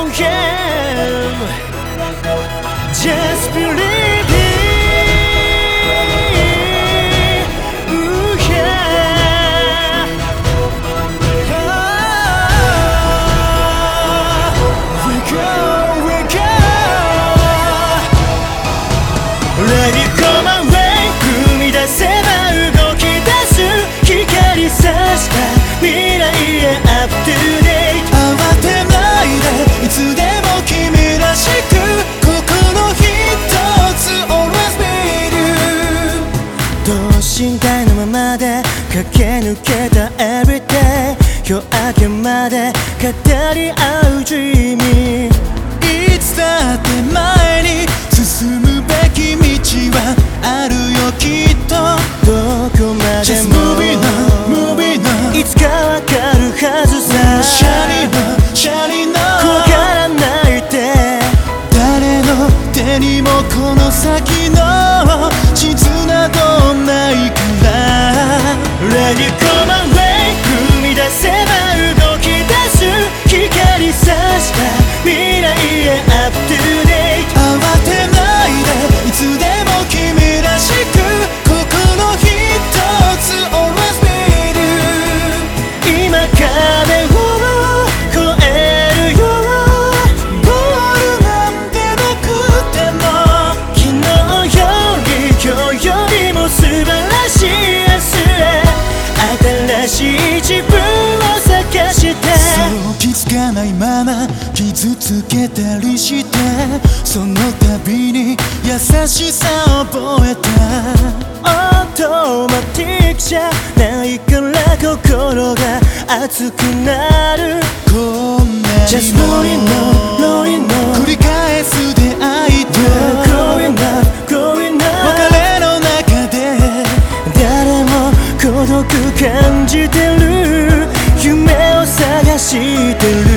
Oh yeah Just believe ままで駆け抜けた Everyday 夜明けまで語り合う Dreaming いつだって前に進むべき道はあるよきっと。どこまで Just も moving on, moving on いつかわかるはずさ。シャリのシャリの。怖がらないで。誰の手にもこの先のなどないから Let it come away 踏み出せば動き出す。光さした未来へないまま傷つけたりしてその度に優しさを覚えた。オートマティックじゃないから心が熱くなる。こんな Just に rolling も on, rolling on 繰り返す出会いと Growing up, growing 別 up れの中で。誰も孤独感じてる。夢を探してる